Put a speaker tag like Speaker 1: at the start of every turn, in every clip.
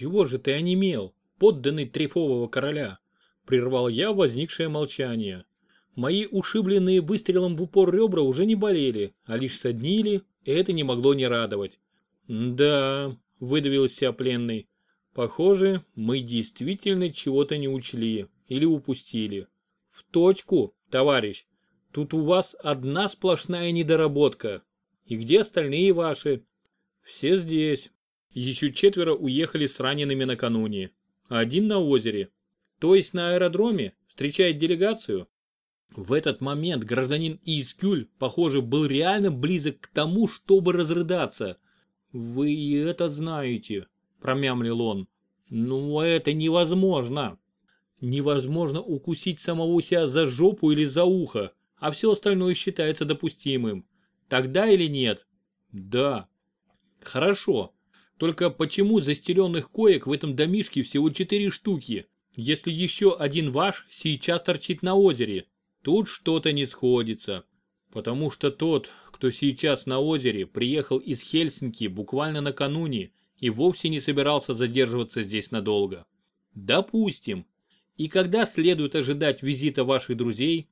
Speaker 1: Чего же ты онемел, подданный трефового короля? Прервал я возникшее молчание. Мои ушибленные выстрелом в упор ребра уже не болели, а лишь соднили, и это не могло не радовать. «Да», — выдавил себя пленный, — «похоже, мы действительно чего-то не учли или упустили». «В точку, товарищ. Тут у вас одна сплошная недоработка. И где остальные ваши?» «Все здесь. Еще четверо уехали с ранеными накануне. Один на озере. То есть на аэродроме встречает делегацию?» В этот момент гражданин Искюль, похоже, был реально близок к тому, чтобы разрыдаться. «Вы это знаете», – промямлил он. «Ну, это невозможно». Невозможно укусить самого себя за жопу или за ухо, а все остальное считается допустимым. Тогда или нет? Да. Хорошо. Только почему застеленных коек в этом домишке всего четыре штуки, если еще один ваш сейчас торчит на озере? Тут что-то не сходится. Потому что тот, кто сейчас на озере, приехал из Хельсинки буквально накануне и вовсе не собирался задерживаться здесь надолго. Допустим. И когда следует ожидать визита ваших друзей?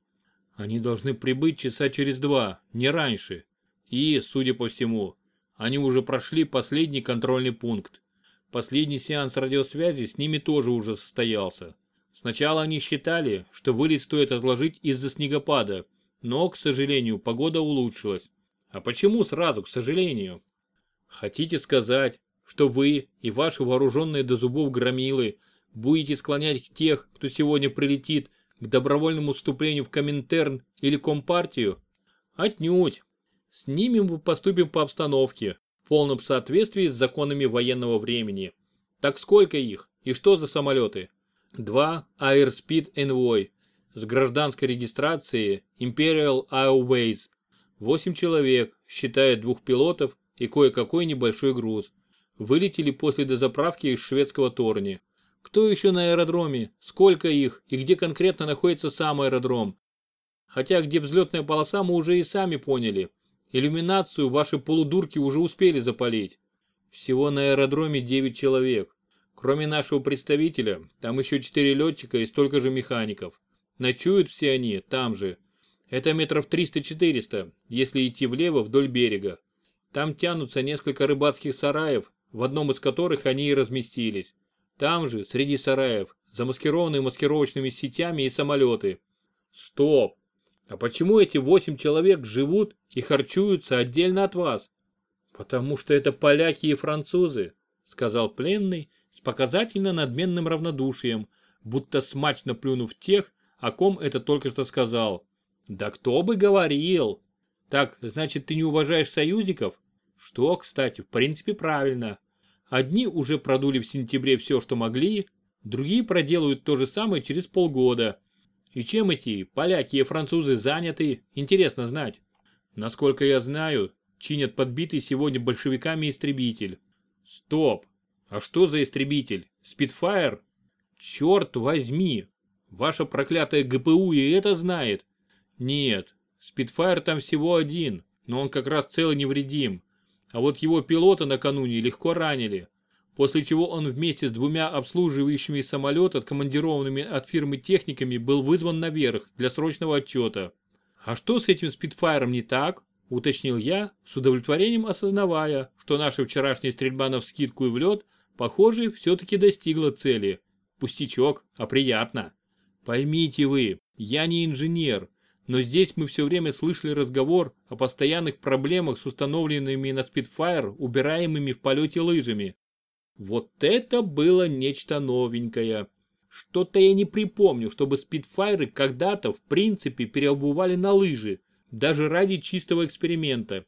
Speaker 1: Они должны прибыть часа через два, не раньше. И, судя по всему, они уже прошли последний контрольный пункт. Последний сеанс радиосвязи с ними тоже уже состоялся. Сначала они считали, что вылет стоит отложить из-за снегопада, но, к сожалению, погода улучшилась. А почему сразу, к сожалению? Хотите сказать, что вы и ваши вооруженные до зубов громилы будете склонять тех, кто сегодня прилетит, к добровольному вступлению в Коминтерн или Компартию? Отнюдь. С ними мы поступим по обстановке, в полном соответствии с законами военного времени. Так сколько их и что за самолеты? Два Airspeed Envoy с гражданской регистрацией Imperial Airways. Восемь человек, считая двух пилотов и кое-какой небольшой груз. Вылетели после дозаправки из шведского Торни. Кто еще на аэродроме, сколько их и где конкретно находится сам аэродром? Хотя где взлетная полоса мы уже и сами поняли. Иллюминацию ваши полудурки уже успели запалить. Всего на аэродроме 9 человек. Кроме нашего представителя, там еще четыре летчика и столько же механиков. Ночуют все они там же. Это метров 300-400, если идти влево вдоль берега. Там тянутся несколько рыбацких сараев, в одном из которых они и разместились. Там же, среди сараев, замаскированные маскировочными сетями и самолеты. Стоп! А почему эти восемь человек живут и харчуются отдельно от вас? Потому что это поляки и французы, сказал пленный, с показательно надменным равнодушием, будто смачно плюнув тех, о ком это только что сказал. Да кто бы говорил. Так, значит, ты не уважаешь союзников? Что, кстати, в принципе правильно. Одни уже продули в сентябре все, что могли, другие проделают то же самое через полгода. И чем эти поляки и французы заняты, интересно знать. Насколько я знаю, чинят подбитый сегодня большевиками истребитель. Стоп, а что за истребитель? Спитфайр? Черт возьми! Ваша проклятая ГПУ и это знает. Нет, Спитфайр там всего один, но он как раз цел невредим. А вот его пилота накануне легко ранили. После чего он вместе с двумя обслуживающими самолет, откомандированными от фирмы техниками, был вызван наверх для срочного отчета. А что с этим Спитфайром не так? Уточнил я, с удовлетворением осознавая, что наша вчерашняя стрельба на вскидку и в лед – Похоже, все-таки достигла цели. Пустячок, а приятно. Поймите вы, я не инженер, но здесь мы все время слышали разговор о постоянных проблемах с установленными на Spitfire убираемыми в полете лыжами. Вот это было нечто новенькое. Что-то я не припомню, чтобы спидфайры когда-то в принципе переобували на лыжи, даже ради чистого эксперимента.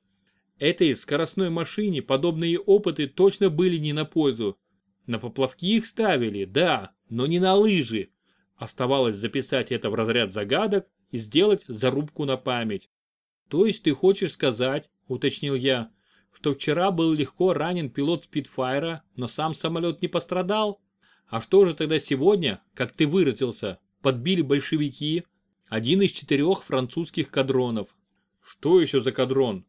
Speaker 1: Этой скоростной машине подобные опыты точно были не на пользу. На поплавки их ставили, да, но не на лыжи. Оставалось записать это в разряд загадок и сделать зарубку на память. То есть ты хочешь сказать, уточнил я, что вчера был легко ранен пилот Спитфайра, но сам самолет не пострадал? А что же тогда сегодня, как ты выразился, подбили большевики? Один из четырех французских кадронов. Что еще за кадрон?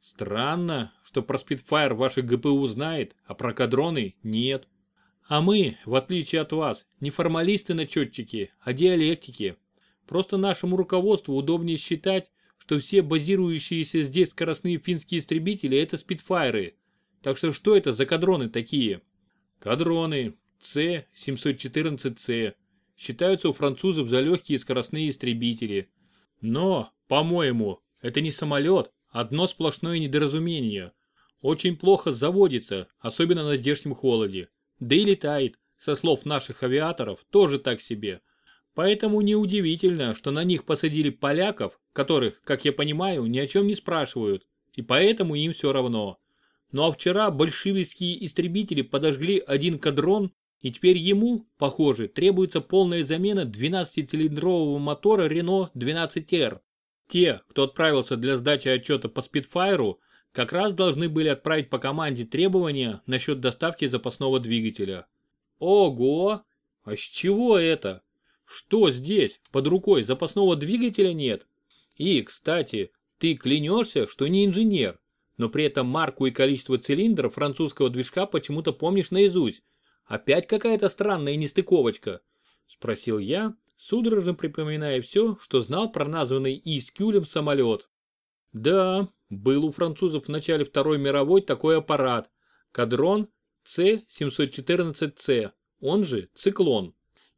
Speaker 1: Странно, что про Спитфайр ваших ГПУ знает, а про кадроны нет. А мы, в отличие от вас, не формалисты-начетчики, а диалектики. Просто нашему руководству удобнее считать, что все базирующиеся здесь скоростные финские истребители это спидфайры. Так что что это за кадроны такие? Кадроны С-714С считаются у французов за легкие скоростные истребители. Но, по-моему, это не самолет, одно сплошное недоразумение. Очень плохо заводится, особенно на здешнем холоде. Да и летает, со слов наших авиаторов, тоже так себе. Поэтому неудивительно, что на них посадили поляков, которых, как я понимаю, ни о чем не спрашивают, и поэтому им все равно. Ну а вчера большевистские истребители подожгли один кадрон, и теперь ему, похоже, требуется полная замена 12-цилиндрового мотора Renault 12R. Те, кто отправился для сдачи отчета по спидфайру, как раз должны были отправить по команде требования насчет доставки запасного двигателя. Ого! А с чего это? Что здесь, под рукой запасного двигателя нет? И, кстати, ты клянешься, что не инженер, но при этом марку и количество цилиндров французского движка почему-то помнишь наизусть. Опять какая-то странная нестыковочка? Спросил я, судорожно припоминая все, что знал про названный Искюлем самолет. Да, был у французов в начале Второй мировой такой аппарат. Кадрон С-714С, он же Циклон.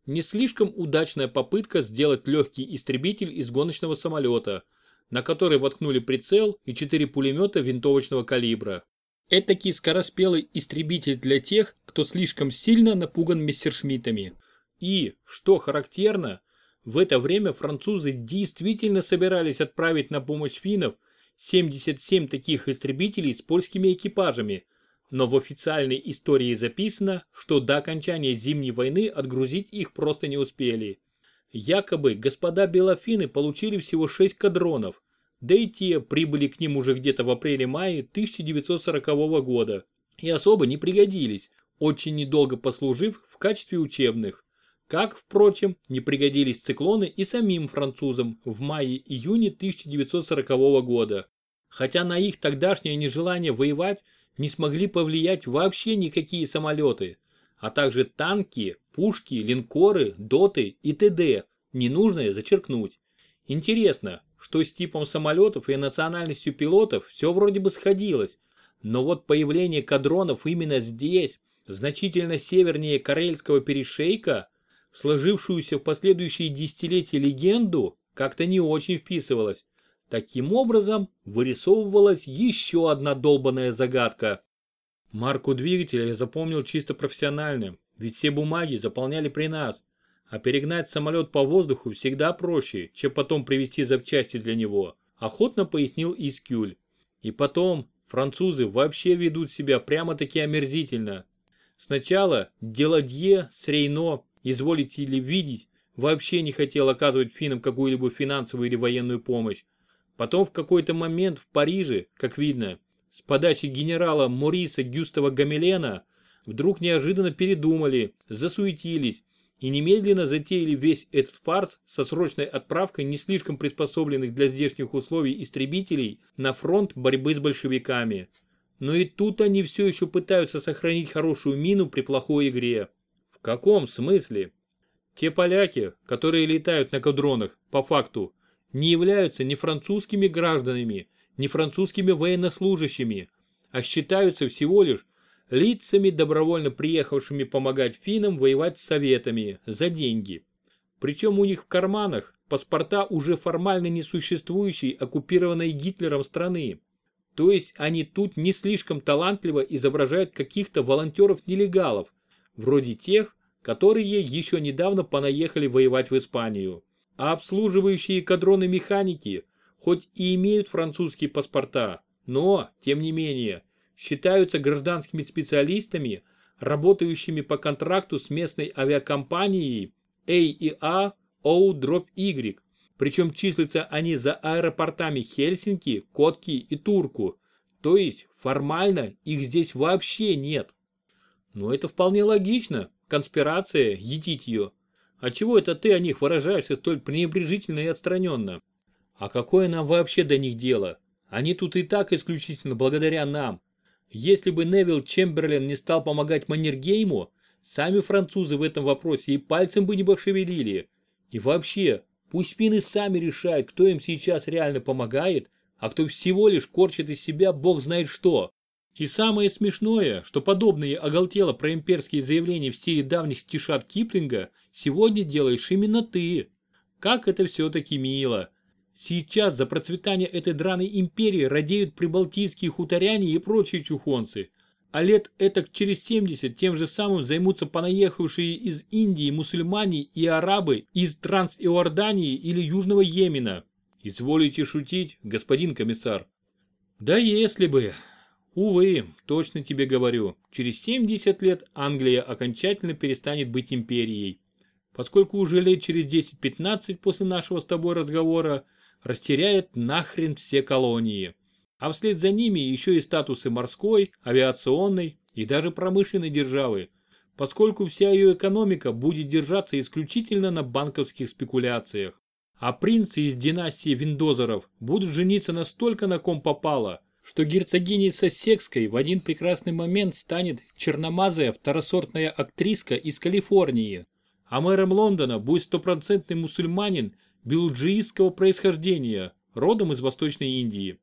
Speaker 1: Не слишком удачная попытка сделать легкий истребитель из гоночного самолета, на который воткнули прицел и четыре пулемета винтовочного калибра. Этакий скороспелый истребитель для тех, кто слишком сильно напуган мессершмиттами. И, что характерно, в это время французы действительно собирались отправить на помощь финнов 77 таких истребителей с польскими экипажами, но в официальной истории записано, что до окончания Зимней войны отгрузить их просто не успели. Якобы господа белофины получили всего 6 кадронов, да и те прибыли к ним уже где-то в апреле-мае 1940 года и особо не пригодились, очень недолго послужив в качестве учебных. Как, впрочем, не пригодились циклоны и самим французам в мае-июне 1940 года. Хотя на их тогдашнее нежелание воевать не смогли повлиять вообще никакие самолеты, а также танки, пушки, линкоры, доты и т.д. Ненужное зачеркнуть. Интересно, что с типом самолетов и национальностью пилотов все вроде бы сходилось, но вот появление кадронов именно здесь, значительно севернее Карельского перешейка, сложившуюся в последующие десятилетия легенду, как-то не очень вписывалось. Таким образом, вырисовывалась еще одна долбанная загадка. Марку двигателя я запомнил чисто профессиональным, ведь все бумаги заполняли при нас. А перегнать самолет по воздуху всегда проще, чем потом привезти запчасти для него, охотно пояснил Искюль. И потом, французы вообще ведут себя прямо-таки омерзительно. Сначала Деладье с Рейно изволите ли видеть, вообще не хотел оказывать финнам какую-либо финансовую или военную помощь. Потом в какой-то момент в Париже, как видно, с подачи генерала Мориса Гюстава Гамелена, вдруг неожиданно передумали, засуетились и немедленно затеяли весь этот фарс со срочной отправкой не слишком приспособленных для здешних условий истребителей на фронт борьбы с большевиками. Но и тут они все еще пытаются сохранить хорошую мину при плохой игре. В каком смысле? Те поляки, которые летают на кадронах, по факту, не являются ни французскими гражданами, ни французскими военнослужащими, а считаются всего лишь лицами, добровольно приехавшими помогать финнам воевать с советами за деньги. Причем у них в карманах паспорта уже формально несуществующей оккупированной Гитлером страны. То есть они тут не слишком талантливо изображают каких-то волонтеров-нелегалов, вроде тех, которые еще недавно понаехали воевать в Испанию. А обслуживающие кадроны механики, хоть и имеют французские паспорта, но, тем не менее, считаются гражданскими специалистами, работающими по контракту с местной авиакомпанией AEA O-Y, причем числятся они за аэропортами Хельсинки, Котки и Турку, то есть формально их здесь вообще нет. Но это вполне логично, конспирация, едить ее. А чего это ты о них выражаешься столь пренебрежительно и отстраненно? А какое нам вообще до них дело? Они тут и так исключительно благодаря нам. Если бы Невил Чемберлен не стал помогать Маннергейму, сами французы в этом вопросе и пальцем бы не пошевелили. И вообще, пусть финны сами решают, кто им сейчас реально помогает, а кто всего лишь корчит из себя бог знает что. И самое смешное, что подобные оголтело проимперские заявления в стиле давних стишат Киплинга сегодня делаешь именно ты. Как это все-таки мило. Сейчас за процветание этой драной империи радеют прибалтийские хуторяне и прочие чухонцы. А лет этак через 70 тем же самым займутся понаехавшие из Индии мусульмане и арабы из Транс-Иордании или Южного Йемена. Изволите шутить, господин комиссар? Да если бы. Увы, точно тебе говорю, через 70 лет Англия окончательно перестанет быть империей. Поскольку уже лет через 10-15 после нашего с тобой разговора растеряет нахрен все колонии. А вслед за ними еще и статусы морской, авиационной и даже промышленной державы, поскольку вся ее экономика будет держаться исключительно на банковских спекуляциях. А принцы из династии Виндозеров будут жениться настолько на ком попало, что герцогиней Сассекской в один прекрасный момент станет черномазая второсортная актриска из Калифорнии, а мэром Лондона будет стопроцентный мусульманин белуджиистского происхождения, родом из Восточной Индии.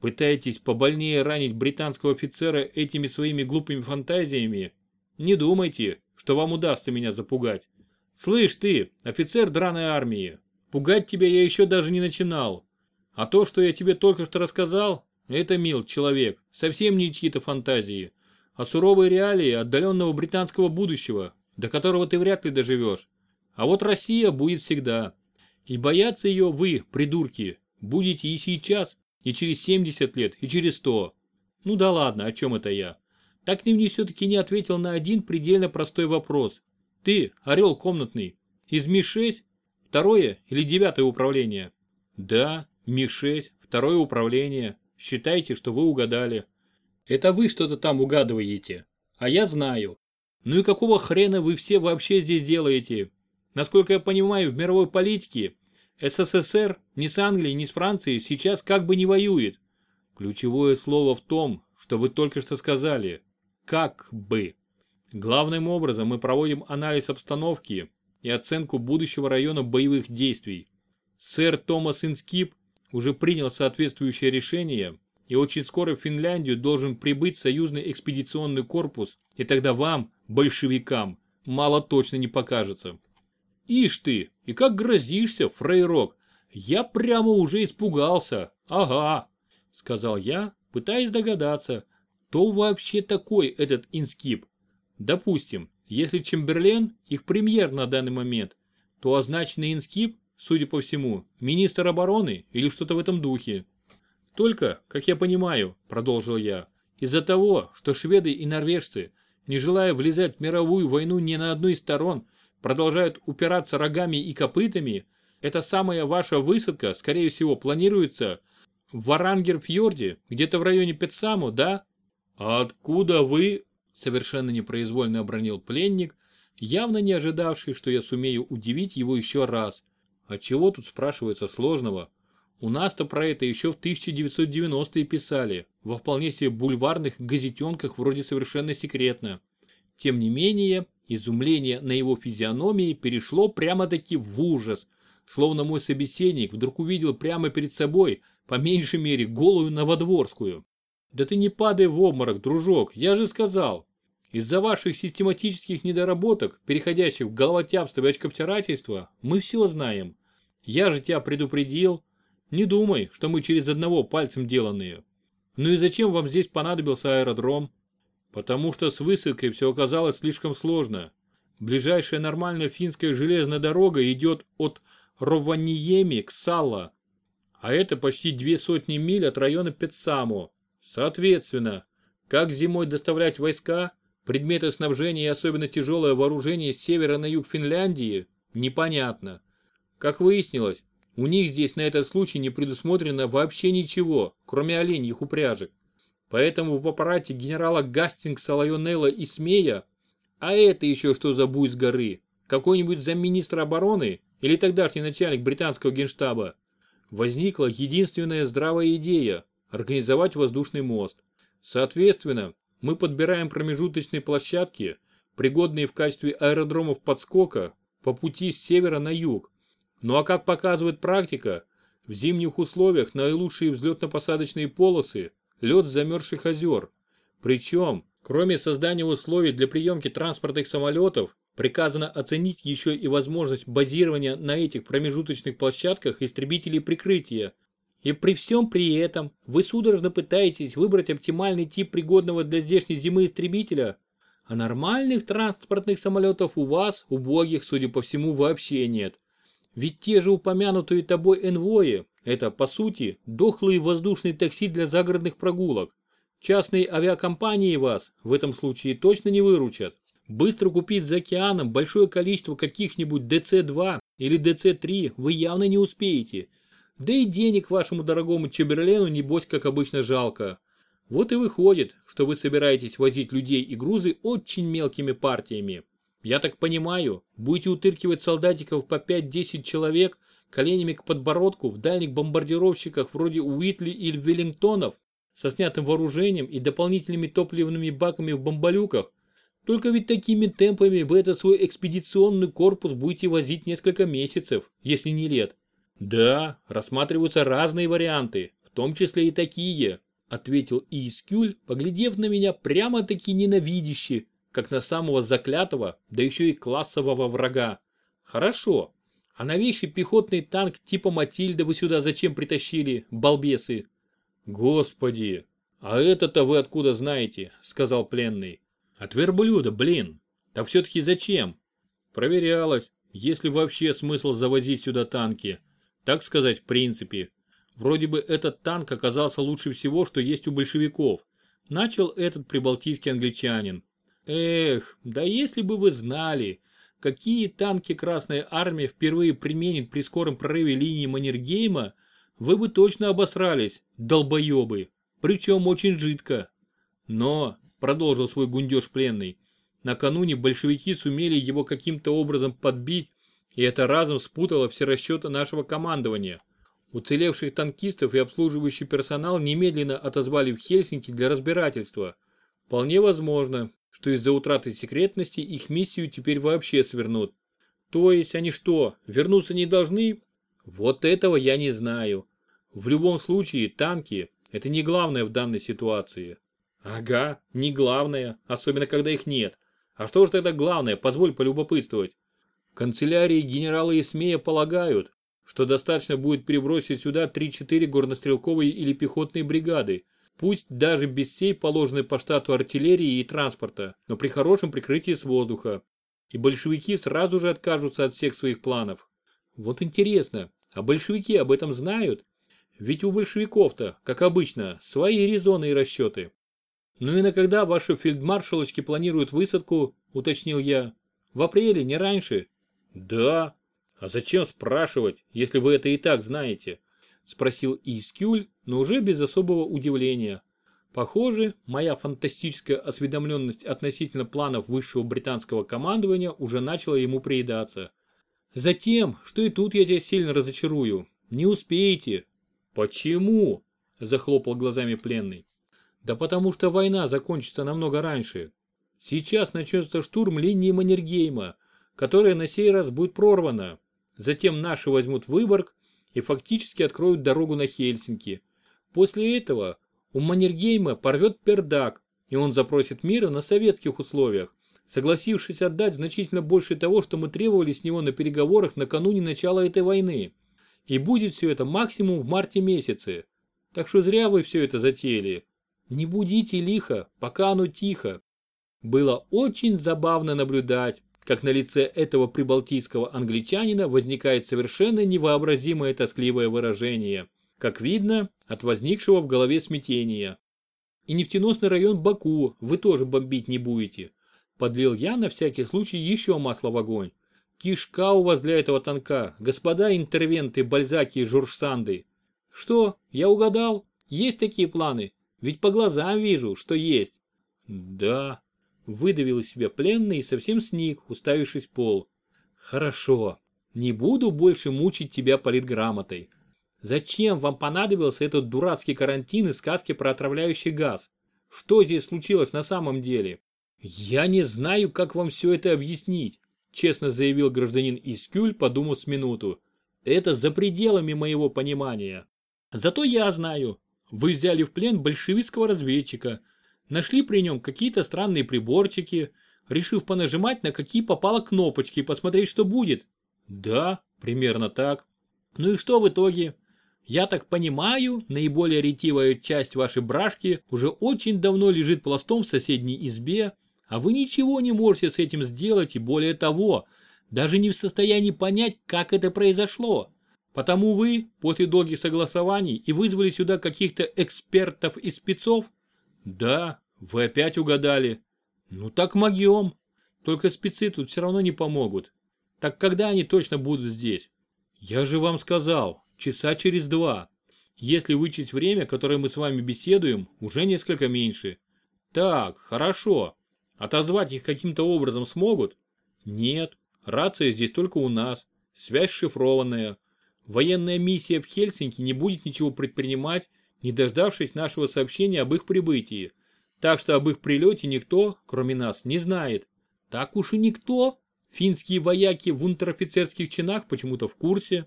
Speaker 1: Пытаетесь побольнее ранить британского офицера этими своими глупыми фантазиями? Не думайте, что вам удастся меня запугать. Слышь ты, офицер драной армии, пугать тебя я еще даже не начинал. А то, что я тебе только что рассказал, это, мил человек, совсем не чьи-то фантазии, а суровые реалии отдаленного британского будущего, до которого ты вряд ли доживешь. А вот Россия будет всегда. И бояться ее вы, придурки, будете и сейчас, и через 70 лет, и через 100. Ну да ладно, о чем это я? Так ты мне все-таки не ответил на один предельно простой вопрос. Ты, орел комнатный, из Ми-6, второе или девятое управление? Да, Ми-6, второе управление. Считайте, что вы угадали. Это вы что-то там угадываете. А я знаю. Ну и какого хрена вы все вообще здесь делаете? Насколько я понимаю, в мировой политике СССР ни с Англией, ни с Францией сейчас как бы не воюет. Ключевое слово в том, что вы только что сказали. Как бы. Главным образом мы проводим анализ обстановки и оценку будущего района боевых действий. Сэр Томас Инскип уже принял соответствующее решение и очень скоро в Финляндию должен прибыть союзный экспедиционный корпус, и тогда вам, большевикам, мало точно не покажется. Ишь ты, и как грозишься, фрейрок. Я прямо уже испугался. Ага, сказал я, пытаясь догадаться, кто вообще такой этот инскип. Допустим, если Чемберлен их премьер на данный момент, то означенный инскип, судя по всему, министр обороны или что-то в этом духе. Только, как я понимаю, продолжил я, из-за того, что шведы и норвежцы, не желая влезать в мировую войну ни на одной из сторон, продолжают упираться рогами и копытами, эта самая ваша высадка, скорее всего, планируется в Варангер-фьорде, где-то в районе Петсаму, да? А откуда вы? Совершенно непроизвольно обронил пленник, явно не ожидавший, что я сумею удивить его еще раз. А чего тут спрашивается сложного? У нас-то про это еще в 1990-е писали, во вполне себе бульварных газетенках вроде совершенно секретно. Тем не менее, Изумление на его физиономии перешло прямо-таки в ужас, словно мой собеседник вдруг увидел прямо перед собой, по меньшей мере, голую новодворскую. «Да ты не падай в обморок, дружок, я же сказал. Из-за ваших систематических недоработок, переходящих в головотяпство и очковтирательство, мы все знаем. Я же тебя предупредил. Не думай, что мы через одного пальцем деланные. Ну и зачем вам здесь понадобился аэродром? Потому что с высадкой все оказалось слишком сложно. Ближайшая нормальная финская железная дорога идет от Рованиеми к Салла, а это почти две сотни миль от района Петсамо. Соответственно, как зимой доставлять войска, предметы снабжения и особенно тяжелое вооружение с севера на юг Финляндии, непонятно. Как выяснилось, у них здесь на этот случай не предусмотрено вообще ничего, кроме оленьих упряжек. Поэтому в аппарате генерала Гастингса, Лайонелла и Смея, а это еще что за буй с горы, какой-нибудь замминистра обороны или тогдашний начальник британского генштаба, возникла единственная здравая идея – организовать воздушный мост. Соответственно, мы подбираем промежуточные площадки, пригодные в качестве аэродромов подскока по пути с севера на юг. Ну а как показывает практика, в зимних условиях наилучшие взлетно-посадочные полосы – лед замерзших озер. Причем, кроме создания условий для приемки транспортных самолетов, приказано оценить еще и возможность базирования на этих промежуточных площадках истребителей прикрытия. И при всем при этом вы судорожно пытаетесь выбрать оптимальный тип пригодного для здешней зимы истребителя, а нормальных транспортных самолетов у вас, убогих, судя по всему, вообще нет. Ведь те же упомянутые тобой энвои – это, по сути, дохлые воздушные такси для загородных прогулок. Частные авиакомпании вас в этом случае точно не выручат. Быстро купить за океаном большое количество каких-нибудь DC-2 или DC-3 вы явно не успеете. Да и денег вашему дорогому Чеберлену небось как обычно жалко. Вот и выходит, что вы собираетесь возить людей и грузы очень мелкими партиями. Я так понимаю, будете утыркивать солдатиков по 5-10 человек коленями к подбородку в дальних бомбардировщиках вроде Уитли или Веллингтонов со снятым вооружением и дополнительными топливными баками в бомболюках, только ведь такими темпами вы этот свой экспедиционный корпус будете возить несколько месяцев, если не лет. Да, рассматриваются разные варианты, в том числе и такие, ответил Искюль, поглядев на меня прямо-таки ненавидяще, как на самого заклятого, да еще и классового врага. Хорошо, а новейший пехотный танк типа Матильда вы сюда зачем притащили, балбесы? Господи, а это-то вы откуда знаете, сказал пленный. От верблюда, блин. Так все-таки зачем? Проверялось, есть ли вообще смысл завозить сюда танки. Так сказать, в принципе. Вроде бы этот танк оказался лучше всего, что есть у большевиков. Начал этот прибалтийский англичанин. Эх, да если бы вы знали, какие танки Красная Армия впервые применит при скором прорыве линии Маннергейма, вы бы точно обосрались, долбоебы. Причем очень жидко. Но продолжил свой гундеж пленный. Накануне большевики сумели его каким-то образом подбить, и это разом спутало все расчеты нашего командования. Уцелевших танкистов и обслуживающий персонал немедленно отозвали в Хельсинки для разбирательства. Вполне возможно, что из-за утраты секретности их миссию теперь вообще свернут. То есть они что, вернуться не должны? Вот этого я не знаю. В любом случае танки – это не главное в данной ситуации. Ага, не главное, особенно когда их нет. А что же тогда главное, позволь полюбопытствовать. Канцелярии генерала Исмея полагают, что достаточно будет перебросить сюда 3-4 горнострелковые или пехотные бригады, пусть даже без всей положенной по штату артиллерии и транспорта, но при хорошем прикрытии с воздуха. И большевики сразу же откажутся от всех своих планов. Вот интересно, а большевики об этом знают? Ведь у большевиков-то, как обычно, свои резоны и расчеты. «Ну и на когда ваши фельдмаршалочки планируют высадку?» – уточнил я. «В апреле, не раньше?» «Да. А зачем спрашивать, если вы это и так знаете?» – спросил Искюль, но уже без особого удивления. Похоже, моя фантастическая осведомленность относительно планов высшего британского командования уже начала ему приедаться. «Затем, что и тут я тебя сильно разочарую. Не успеете». «Почему?» – захлопал глазами пленный. Да потому что война закончится намного раньше. Сейчас начнется штурм линии Маннергейма, которая на сей раз будет прорвана. Затем наши возьмут Выборг и фактически откроют дорогу на Хельсинки. После этого у Маннергейма порвет пердак, и он запросит мира на советских условиях, согласившись отдать значительно больше того, что мы требовали с него на переговорах накануне начала этой войны. И будет все это максимум в марте месяце. Так что зря вы все это затеяли. Не будите лихо, пока оно тихо. Было очень забавно наблюдать, как на лице этого прибалтийского англичанина возникает совершенно невообразимое тоскливое выражение, как видно от возникшего в голове смятения. И нефтеносный район Баку вы тоже бомбить не будете. Подлил я на всякий случай еще масло в огонь. Кишка у вас для этого танка, господа интервенты, бальзаки и журшсанды. Что, я угадал? Есть такие планы? Ведь по глазам вижу, что есть. Да, выдавил из себя пленный и совсем сник, уставившись в пол. Хорошо, не буду больше мучить тебя политграмотой. Зачем вам понадобился этот дурацкий карантин и сказки про отравляющий газ? Что здесь случилось на самом деле? Я не знаю, как вам все это объяснить, честно заявил гражданин Искюль, подумав с минуту. Это за пределами моего понимания. Зато я знаю. Вы взяли в плен большевистского разведчика, нашли при нем какие-то странные приборчики, решив понажимать на какие попало кнопочки и посмотреть, что будет. Да, примерно так. Ну и что в итоге? Я так понимаю, наиболее ретивая часть вашей брашки уже очень давно лежит пластом в соседней избе, а вы ничего не можете с этим сделать и более того, даже не в состоянии понять, как это произошло. Потому вы, после долгих согласований, и вызвали сюда каких-то экспертов и спецов? Да, вы опять угадали. Ну так могем. Только спецы тут все равно не помогут. Так когда они точно будут здесь? Я же вам сказал, часа через два. Если вычесть время, которое мы с вами беседуем, уже несколько меньше. Так, хорошо. Отозвать их каким-то образом смогут? Нет, рация здесь только у нас. Связь шифрованная. Военная миссия в Хельсинки не будет ничего предпринимать, не дождавшись нашего сообщения об их прибытии. Так что об их прилете никто, кроме нас, не знает. Так уж и никто. Финские вояки в унтер-офицерских чинах почему-то в курсе.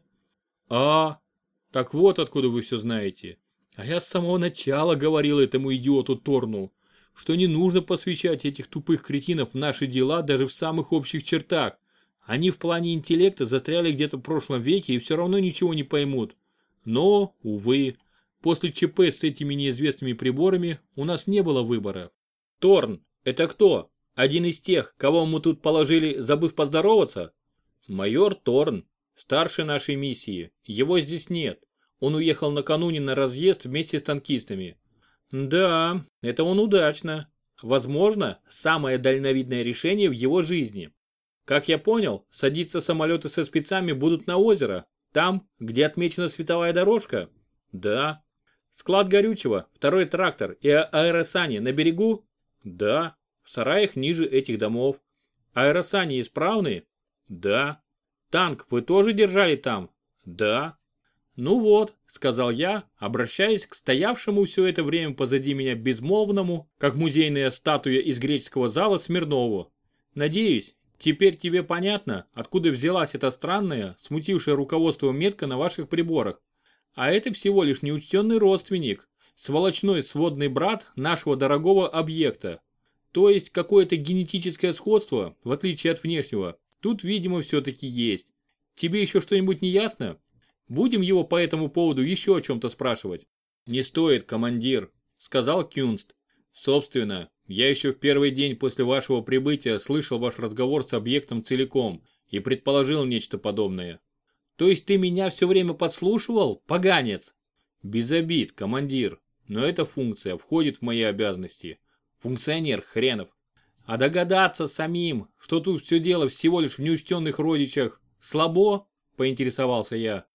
Speaker 1: А, так вот откуда вы все знаете. А я с самого начала говорил этому идиоту Торну, что не нужно посвящать этих тупых кретинов в наши дела даже в самых общих чертах. Они в плане интеллекта застряли где-то в прошлом веке и все равно ничего не поймут. Но, увы, после ЧП с этими неизвестными приборами у нас не было выбора. Торн, это кто? Один из тех, кого мы тут положили, забыв поздороваться? Майор Торн, старший нашей миссии. Его здесь нет. Он уехал накануне на разъезд вместе с танкистами. Да, это он удачно. Возможно, самое дальновидное решение в его жизни. Как я понял, садиться самолеты со спецами будут на озеро, там, где отмечена световая дорожка? Да. Склад горючего, второй трактор и аэросани на берегу? Да в сараях ниже этих домов. Аэросани исправные? Да. Танк вы тоже держали там? Да. Ну вот, сказал я, обращаясь к стоявшему все это время позади меня безмолвному, как музейная статуя из греческого зала Смирнову. Надеюсь, теперь тебе понятно, откуда взялась эта странная, смутившая руководство метка на ваших приборах. А это всего лишь неучтенный родственник, сволочной сводный брат нашего дорогого объекта, то есть какое-то генетическое сходство, в отличие от внешнего, тут, видимо, все-таки есть. Тебе еще что-нибудь не ясно? Будем его по этому поводу еще о чем-то спрашивать? Не стоит, командир, сказал Кюнст. Собственно, я еще в первый день после вашего прибытия слышал ваш разговор с объектом целиком и предположил нечто подобное. То есть ты меня все время подслушивал, поганец? Без обид, командир, но эта функция входит в мои обязанности. Функционер хренов. А догадаться самим, что тут все дело всего лишь в неучтенных родичах, слабо? Поинтересовался я.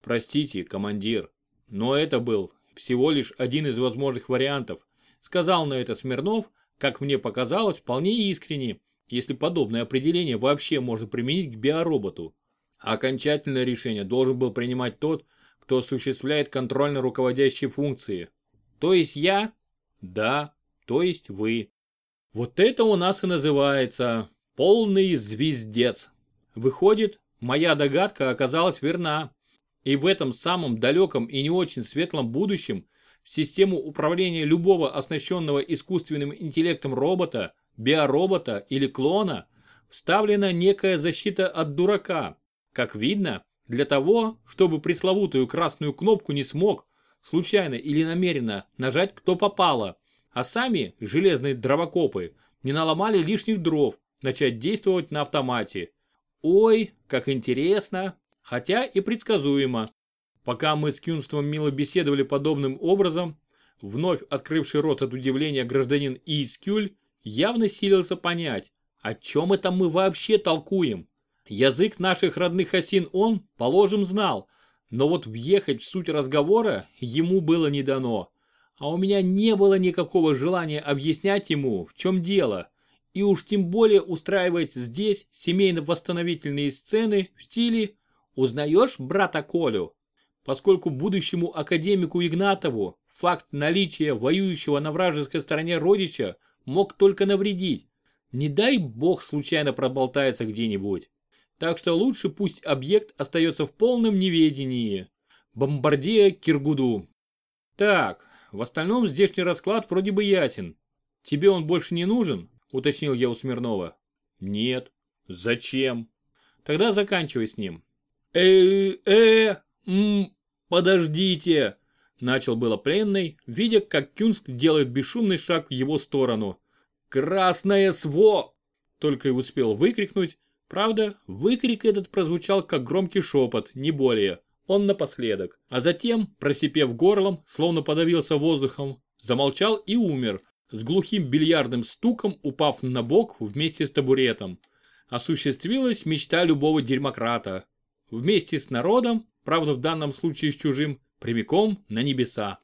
Speaker 1: Простите, командир, но это был всего лишь один из возможных вариантов. Сказал на это Смирнов, как мне показалось, вполне искренне, если подобное определение вообще можно применить к биороботу. Окончательное решение должен был принимать тот, кто осуществляет контрольно-руководящие функции. То есть я? Да, то есть вы. Вот это у нас и называется полный звездец. Выходит, моя догадка оказалась верна. И в этом самом далеком и не очень светлом будущем в систему управления любого оснащенного искусственным интеллектом робота, биоробота или клона вставлена некая защита от дурака. Как видно, для того, чтобы пресловутую красную кнопку не смог, случайно или намеренно, нажать кто попало, а сами, железные дровокопы, не наломали лишних дров, начать действовать на автомате. Ой, как интересно, хотя и предсказуемо. Пока мы с Кюнством мило беседовали подобным образом, вновь открывший рот от удивления гражданин Искюль явно силился понять, о чем это мы вообще толкуем. Язык наших родных осин он, положим, знал, но вот въехать в суть разговора ему было не дано а у меня не было никакого желания объяснять ему, в чем дело, и уж тем более устраивать здесь семейно-восстановительные сцены в стиле «Узнаешь брата Колю?» Поскольку будущему академику Игнатову факт наличия воюющего на вражеской стороне родича мог только навредить, Не дай бог случайно проболтается где-нибудь. Так что лучше пусть объект остается в полном неведении. Бомбардия Киргуду. Так, в остальном здешний расклад вроде бы ясен. Тебе он больше не нужен? Уточнил я у Смирнова. Нет. Зачем? Тогда заканчивай с ним. э э м подождите. Начал было пленный, видя, как Кюнск делает бесшумный шаг в его сторону. «Красное сво!» Только и успел выкрикнуть. Правда, выкрик этот прозвучал как громкий шепот, не более. Он напоследок. А затем, просипев горлом, словно подавился воздухом, замолчал и умер, с глухим бильярдным стуком упав на бок вместе с табуретом. Осуществилась мечта любого дерьмократа. Вместе с народом, правда в данном случае с чужим, прямиком на небеса.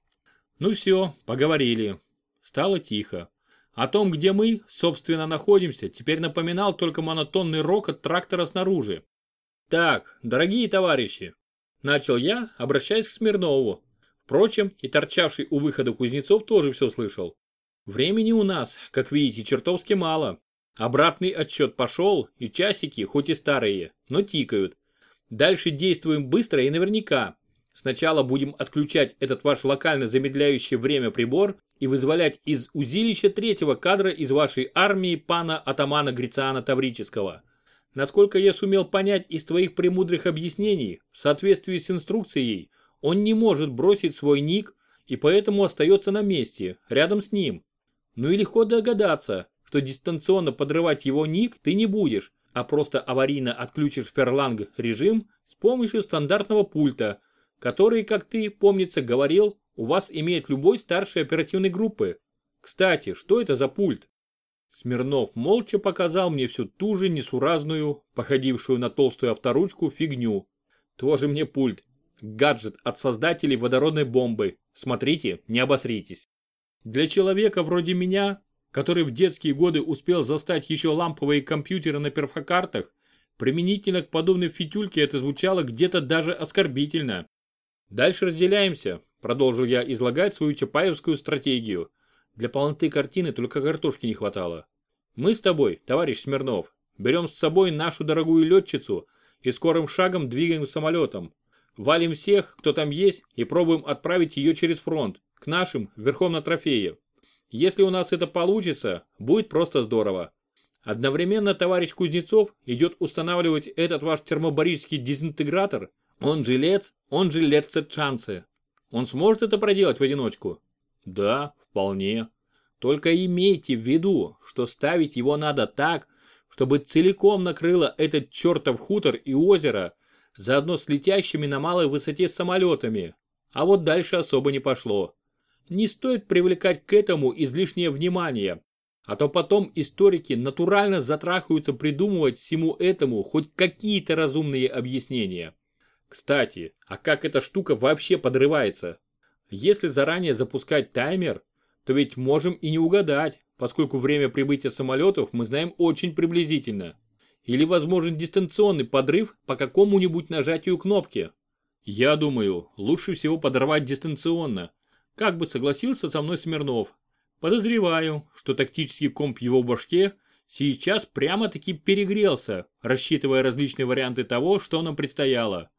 Speaker 1: Ну все, поговорили. Стало тихо. О том, где мы, собственно, находимся, теперь напоминал только монотонный рокот трактора снаружи. Так, дорогие товарищи, начал я, обращаясь к Смирнову. Впрочем, и торчавший у выхода Кузнецов тоже все слышал. Времени у нас, как видите, чертовски мало. Обратный отсчет пошел, и часики, хоть и старые, но тикают. Дальше действуем быстро и наверняка. Сначала будем отключать этот ваш локально замедляющий время прибор и вызволять из узилища третьего кадра из вашей армии пана атамана Грициана Таврического. Насколько я сумел понять из твоих премудрых объяснений, в соответствии с инструкцией, он не может бросить свой ник и поэтому остается на месте, рядом с ним. Ну и легко догадаться, что дистанционно подрывать его ник ты не будешь, а просто аварийно отключишь Ферланг режим с помощью стандартного пульта, который, как ты, помнится, говорил, у вас имеет любой старшей оперативной группы. Кстати, что это за пульт? Смирнов молча показал мне всю ту же несуразную, походившую на толстую авторучку, фигню. Тоже мне пульт. Гаджет от создателей водородной бомбы. Смотрите, не обосритесь. Для человека вроде меня, который в детские годы успел застать еще ламповые компьютеры на перфокартах, применительно к подобной фитюльке это звучало где-то даже оскорбительно. Дальше разделяемся, продолжил я излагать свою чапаевскую стратегию. Для полноты картины только картошки не хватало. Мы с тобой, товарищ Смирнов, берем с собой нашу дорогую летчицу и скорым шагом двигаем самолетом. Валим всех, кто там есть, и пробуем отправить ее через фронт, к нашим, верхом на трофее. Если у нас это получится, будет просто здорово. Одновременно товарищ Кузнецов идет устанавливать этот ваш термобарический дезинтегратор, он же Лец, он же Лецетшанцы. Он сможет это проделать в одиночку? Да, вполне. Только имейте в виду, что ставить его надо так, чтобы целиком накрыло этот чертов хутор и озеро, заодно с летящими на малой высоте самолетами. А вот дальше особо не пошло. Не стоит привлекать к этому излишнее внимание, а то потом историки натурально затрахаются придумывать всему этому хоть какие-то разумные объяснения. Кстати, а как эта штука вообще подрывается? Если заранее запускать таймер, то ведь можем и не угадать, поскольку время прибытия самолетов мы знаем очень приблизительно. Или возможен дистанционный подрыв по какому-нибудь нажатию кнопки. Я думаю, лучше всего подорвать дистанционно. Как бы согласился со мной Смирнов. Подозреваю, что тактический комп в его башке сейчас прямо-таки перегрелся, рассчитывая различные варианты того, что нам предстояло.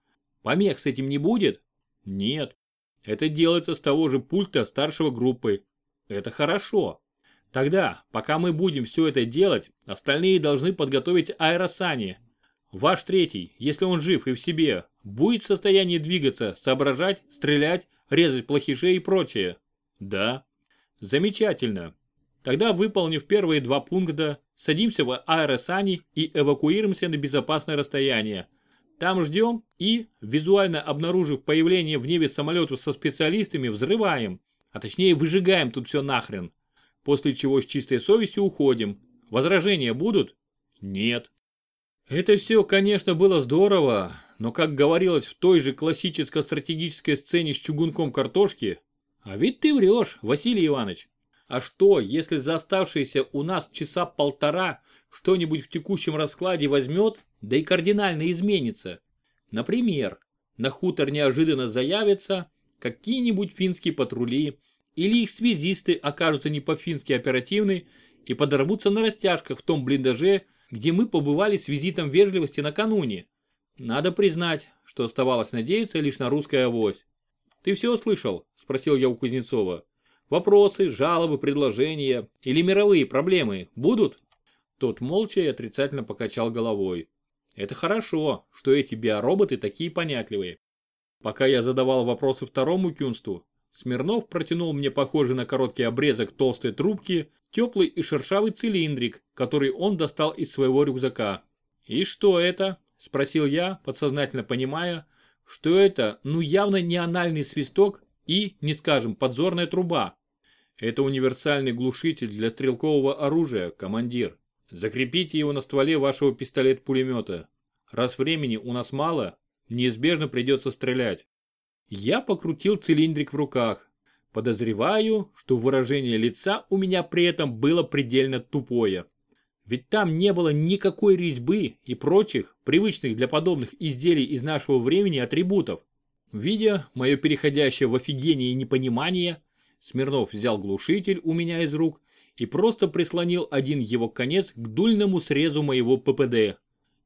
Speaker 1: Помех с этим не будет? Нет. Это делается с того же пульта старшего группы. Это хорошо. Тогда, пока мы будем все это делать, остальные должны подготовить аэросани. Ваш третий, если он жив и в себе, будет в состоянии двигаться, соображать, стрелять, резать плохишей и прочее. Да. Замечательно. Тогда, выполнив первые два пункта, садимся в аэросани и эвакуируемся на безопасное расстояние. Там ждем и, визуально обнаружив появление в небе самолетов со специалистами, взрываем, а точнее выжигаем тут все нахрен. После чего с чистой совестью уходим. Возражения будут? Нет. Это все, конечно, было здорово, но как говорилось в той же классической стратегической сцене с чугунком картошки, а ведь ты врешь, Василий Иванович. А что, если за оставшиеся у нас часа полтора что-нибудь в текущем раскладе возьмет, да и кардинально изменится? Например, на хутор неожиданно заявятся какие-нибудь финские патрули, или их связисты окажутся не по-фински оперативны и подорвутся на растяжках в том блиндаже, где мы побывали с визитом вежливости накануне. Надо признать, что оставалось надеяться лишь на русское авось. «Ты все слышал?» – спросил я у Кузнецова. «Вопросы, жалобы, предложения или мировые проблемы будут?» Тот молча и отрицательно покачал головой. «Это хорошо, что эти биороботы такие понятливые. Пока я задавал вопросы второму кюнсту, Смирнов протянул мне похожий на короткий обрезок толстой трубки, теплый и шершавый цилиндрик, который он достал из своего рюкзака. «И что это?» – спросил я, подсознательно понимая, что это ну явно не анальный свисток и, не скажем, подзорная труба. Это универсальный глушитель для стрелкового оружия, командир. Закрепите его на стволе вашего пистолет-пулемета. Раз времени у нас мало, неизбежно придется стрелять. Я покрутил цилиндрик в руках. Подозреваю, что выражение лица у меня при этом было предельно тупое. Ведь там не было никакой резьбы и прочих, привычных для подобных изделий из нашего времени атрибутов. Видя мое переходящее в офигение непонимание, Смирнов взял глушитель у меня из рук и просто прислонил один его конец к дульному срезу моего ППД.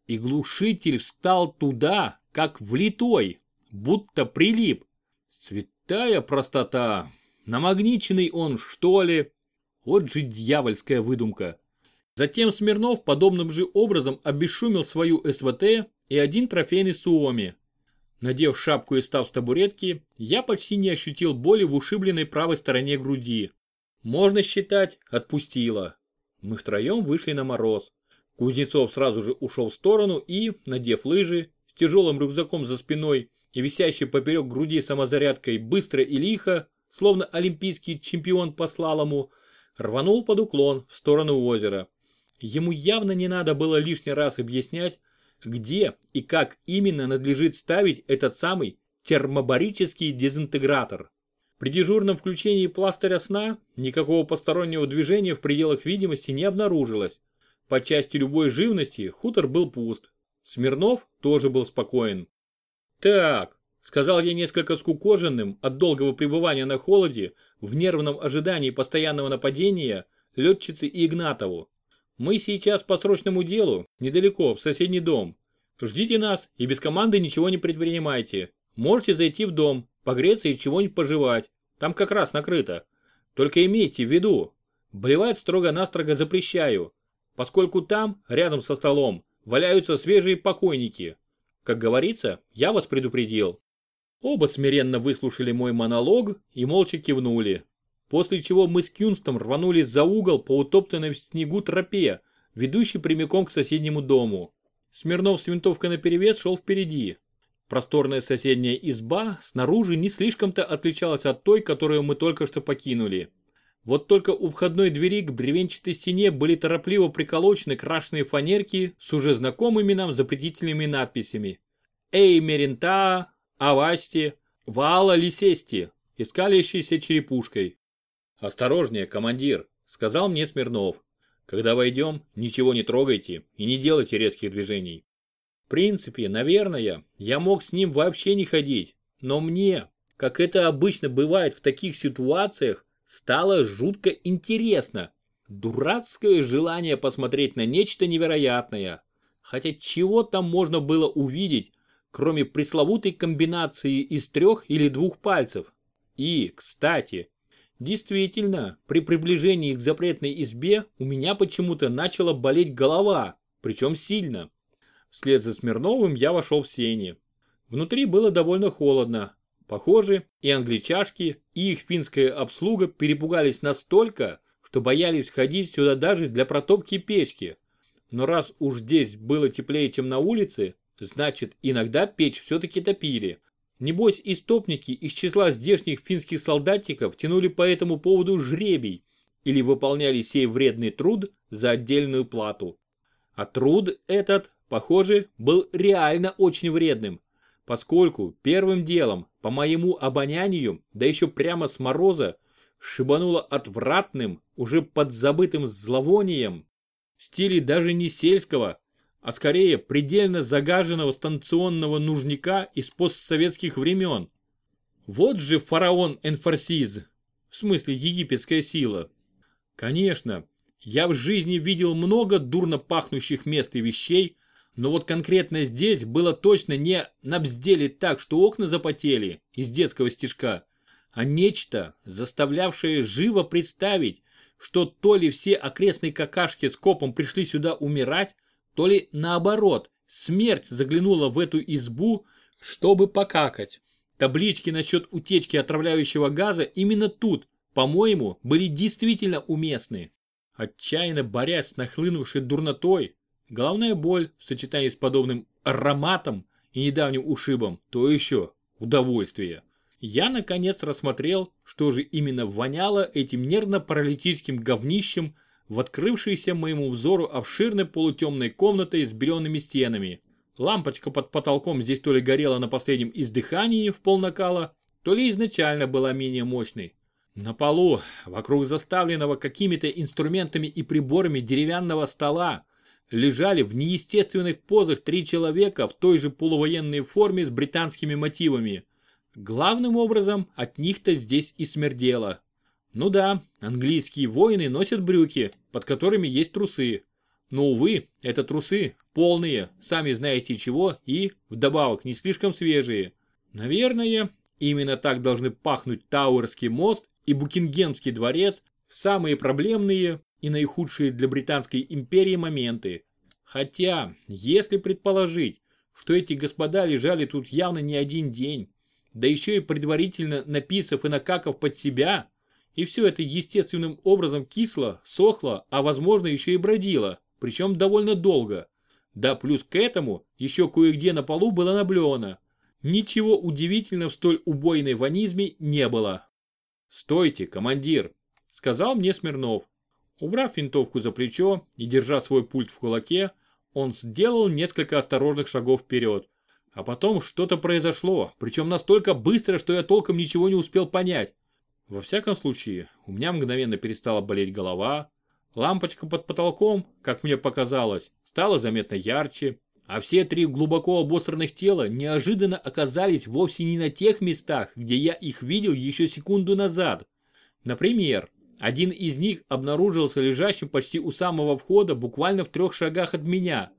Speaker 1: И глушитель встал туда, как влитой, будто прилип. Святая простота. Намагниченный он, что ли? Вот же дьявольская выдумка. Затем Смирнов подобным же образом обесшумил свою СВТ и один трофейный Суоми. Надев шапку и став с табуретки, я почти не ощутил боли в ушибленной правой стороне груди. Можно считать, отпустила. Мы втроем вышли на мороз. Кузнецов сразу же ушел в сторону и, надев лыжи, с тяжелым рюкзаком за спиной и висящей поперек груди самозарядкой быстро и лихо, словно олимпийский чемпион по слалому, рванул под уклон в сторону озера. Ему явно не надо было лишний раз объяснять, где и как именно надлежит ставить этот самый термобарический дезинтегратор. При дежурном включении пластыря сна никакого постороннего движения в пределах видимости не обнаружилось. По части любой живности хутор был пуст. Смирнов тоже был спокоен. «Так», — сказал я несколько скукоженным от долгого пребывания на холоде, в нервном ожидании постоянного нападения, летчице и Игнатову. «Мы сейчас по срочному делу, недалеко, в соседний дом. Ждите нас и без команды ничего не предпринимайте. Можете зайти в дом, погреться и чего-нибудь пожевать. Там как раз накрыто. Только имейте в виду, блевать строго-настрого запрещаю поскольку там, рядом со столом, валяются свежие покойники. Как говорится, я вас предупредил. Оба смиренно выслушали мой монолог и молча кивнули. После чего мы с Кюнстом рванулись за угол по утоптанной в снегу тропе, ведущей прямиком к соседнему дому. Смирнов с винтовкой наперевес шел впереди. Просторная соседняя изба снаружи не слишком-то отличалась от той, которую мы только что покинули. Вот только у входной двери к бревенчатой стене были торопливо приколочены крашеные фанерки с уже знакомыми нам запретительными надписями. «Эй, Мерента, Авасти, Ваала Лисести» и скалящейся черепушкой. «Осторожнее, командир», — сказал мне Смирнов. «Когда войдем, ничего не трогайте и не делайте резких движений». В принципе, наверное, я мог с ним вообще не ходить, но мне, как это обычно бывает в таких ситуациях, стало жутко интересно. Дурацкое желание посмотреть на нечто невероятное. Хотя чего там можно было увидеть, кроме пресловутой комбинации из трех или двух пальцев. И, кстати, действительно, при приближении к запретной избе у меня почему-то начала болеть голова, причем сильно. Вслед за Смирновым я вошел в сени. Внутри было довольно холодно, Похоже, и англичашки, и их финская обслуга перепугались настолько, что боялись входить сюда даже для протопки печки. Но раз уж здесь было теплее, чем на улице, значит иногда печь все-таки топили. Небось истопники из числа здешних финских солдатиков тянули по этому поводу жребий или выполняли сей вредный труд за отдельную плату. А труд этот, похоже, был реально очень вредным поскольку первым делом, по моему обонянию, да еще прямо с мороза, шибануло отвратным, уже подзабытым зловонием, в стиле даже не сельского, а скорее предельно загаженного станционного нужника из постсоветских времен. Вот же фараон Энфорсиз, в смысле египетская сила. Конечно, Я в жизни видел много дурно пахнущих мест и вещей, но вот конкретно здесь было точно не набздели так, что окна запотели из детского стишка, а нечто, заставлявшее живо представить, что то ли все окрестные какашки с копом пришли сюда умирать, то ли наоборот, смерть заглянула в эту избу, чтобы покакать. Таблички насчет утечки отравляющего газа именно тут, по-моему, были действительно уместны. Отчаянно борясь с нахлынувшей дурнотой, головная боль в сочетании с подобным ароматом и недавним ушибом, то еще удовольствие. Я наконец рассмотрел, что же именно воняло этим нервно-паралитическим говнищем в открывшейся моему взору обширной полутемной комнатой с белеными стенами. Лампочка под потолком здесь то ли горела на последнем издыхании в полнакала, то ли изначально была менее мощной. На полу, вокруг заставленного какими-то инструментами и приборами деревянного стола, лежали в неестественных позах три человека в той же полувоенной форме с британскими мотивами. Главным образом от них-то здесь и смердело. Ну да, английские воины носят брюки, под которыми есть трусы. Но, увы, это трусы полные, сами знаете чего, и, вдобавок, не слишком свежие. Наверное, именно так должны пахнуть Тауэрский мост и Букингемский дворец в самые проблемные и наихудшие для Британской империи моменты. Хотя, если предположить, что эти господа лежали тут явно не один день, да еще и предварительно написав и накакав под себя, и все это естественным образом кисло, сохло, а возможно еще и бродило, причем довольно долго. Да плюс к этому еще кое-где на полу было наблено. Ничего удивительного в столь убойной ванизме не было. «Стойте, командир!» – сказал мне Смирнов. Убрав винтовку за плечо и держа свой пульт в кулаке, он сделал несколько осторожных шагов вперед. А потом что-то произошло, причем настолько быстро, что я толком ничего не успел понять. Во всяком случае, у меня мгновенно перестала болеть голова, лампочка под потолком, как мне показалось, стала заметно ярче, а все три глубоко обосранных тела неожиданно оказались вовсе не на тех местах, где я их видел еще секунду назад. Например, один из них обнаружился лежащим почти у самого входа, буквально в трех шагах от меня.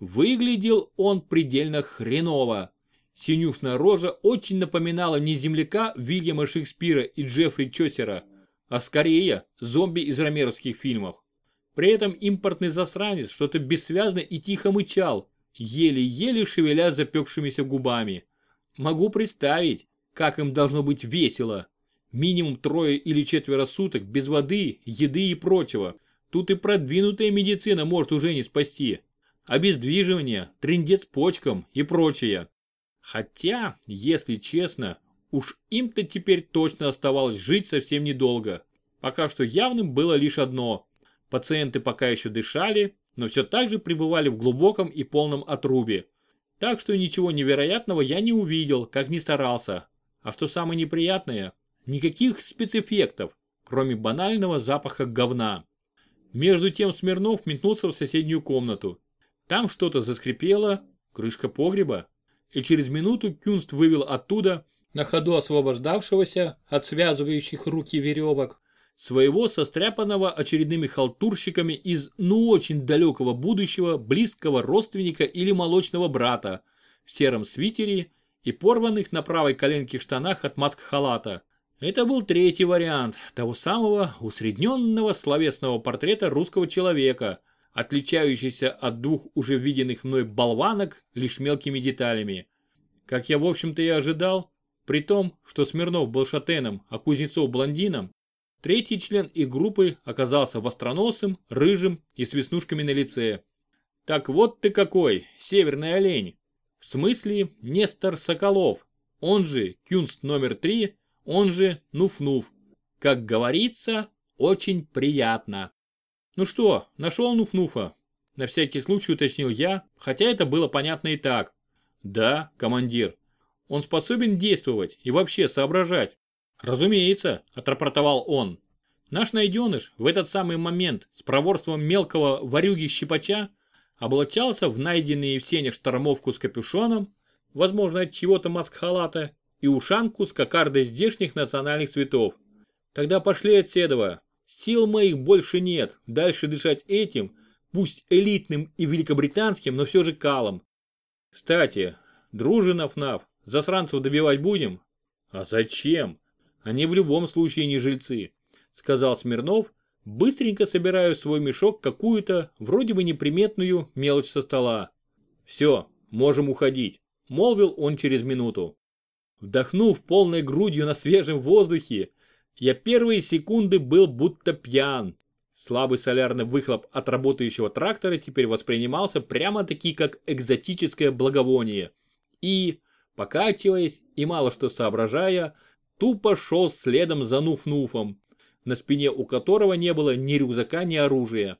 Speaker 1: Выглядел он предельно хреново. Синюшная рожа очень напоминала не земляка Вильяма Шекспира и Джеффри Чосера, а скорее зомби из ромеровских фильмов. При этом импортный засранец что-то бессвязно и тихо мычал, еле-еле шевеля запекшимися губами. Могу представить, как им должно быть весело. Минимум трое или четверо суток без воды, еды и прочего. Тут и продвинутая медицина может уже не спасти. Обездвиживание, трендец почкам и прочее. Хотя, если честно, уж им-то теперь точно оставалось жить совсем недолго. Пока что явным было лишь одно. Пациенты пока еще дышали, но все так же пребывали в глубоком и полном отрубе. Так что ничего невероятного я не увидел, как ни старался. А что самое неприятное, никаких спецэффектов, кроме банального запаха говна. Между тем Смирнов метнулся в соседнюю комнату. Там что-то заскрипело, крышка погреба, и через минуту Кюнст вывел оттуда, на ходу освобождавшегося от связывающих руки веревок, своего состряпанного очередными халтурщиками из ну очень далекого будущего близкого родственника или молочного брата в сером свитере и порванных на правой коленке штанах от маск-халата. Это был третий вариант того самого усредненного словесного портрета русского человека, отличающийся от двух уже виденных мной болванок лишь мелкими деталями. Как я в общем-то и ожидал, при том, что Смирнов был шатеном, а Кузнецов блондином, Третий член их группы оказался востроносым, рыжим и с веснушками на лице. Так вот ты какой, северный олень. В смысле Нестор Соколов, он же Кюнст номер три, он же Нуф-Нуф. Как говорится, очень приятно. Ну что, нашел Нуф-Нуфа? На всякий случай уточнил я, хотя это было понятно и так. Да, командир. Он способен действовать и вообще соображать. «Разумеется», – отрапортовал он. Наш найденыш в этот самый момент с проворством мелкого варюги-щипача облачался в найденные в сенях штормовку с капюшоном, возможно от чего-то маск-халата, и ушанку с кокардой здешних национальных цветов. Тогда пошли от Седова. Сил моих больше нет, дальше дышать этим, пусть элитным и великобританским, но все же калом. Кстати, дружинов нав, засранцев добивать будем? А зачем? Они в любом случае не жильцы, сказал Смирнов, быстренько собирая в свой мешок какую-то, вроде бы неприметную, мелочь со стола. Все, можем уходить, молвил он через минуту. Вдохнув полной грудью на свежем воздухе, я первые секунды был будто пьян. Слабый солярный выхлоп от работающего трактора теперь воспринимался прямо-таки как экзотическое благовоние. И, покачиваясь и мало что соображая, тупо шел следом за Нуф-Нуфом, на спине у которого не было ни рюкзака, ни оружия.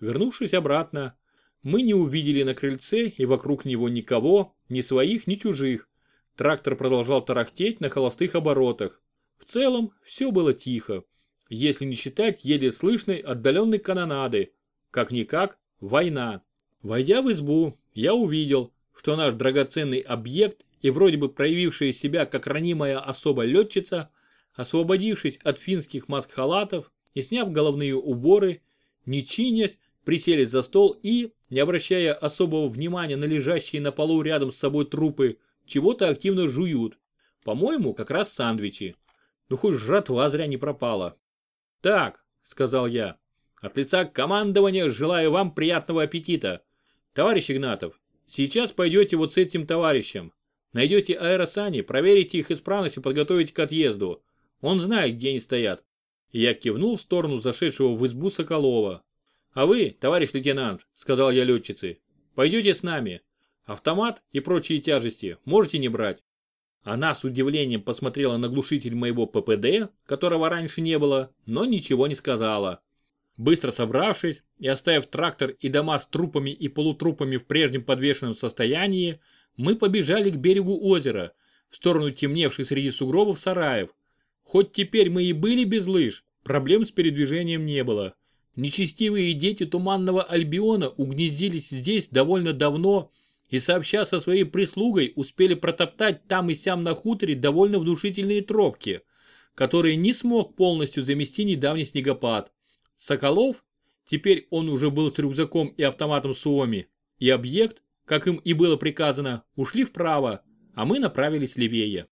Speaker 1: Вернувшись обратно, мы не увидели на крыльце и вокруг него никого, ни своих, ни чужих. Трактор продолжал тарахтеть на холостых оборотах. В целом, все было тихо, если не считать еле слышной отдаленной канонады. Как-никак, война. Войдя в избу, я увидел, что наш драгоценный объект и вроде бы проявившая себя как ранимая особа летчица, освободившись от финских маск-халатов и сняв головные уборы, не чинясь, присели за стол и, не обращая особого внимания на лежащие на полу рядом с собой трупы, чего-то активно жуют. По-моему, как раз сандвичи. Ну хоть жратва зря не пропала. Так, сказал я, от лица командования желаю вам приятного аппетита. Товарищ Игнатов, сейчас пойдете вот с этим товарищем. Найдете аэросани, проверите их исправность и подготовите к отъезду. Он знает, где они стоят. я кивнул в сторону зашедшего в избу Соколова. А вы, товарищ лейтенант, сказал я летчице, пойдете с нами. Автомат и прочие тяжести можете не брать. Она с удивлением посмотрела на глушитель моего ППД, которого раньше не было, но ничего не сказала. Быстро собравшись и оставив трактор и дома с трупами и полутрупами в прежнем подвешенном состоянии, мы побежали к берегу озера, в сторону темневшей среди сугробов сараев. Хоть теперь мы и были без лыж, проблем с передвижением не было. Нечестивые дети Туманного Альбиона угнездились здесь довольно давно и, сообща со своей прислугой, успели протоптать там и сям на хуторе довольно внушительные тропки, которые не смог полностью замести недавний снегопад. Соколов, теперь он уже был с рюкзаком и автоматом Суоми, и объект, как им и было приказано, ушли вправо, а мы направились левее.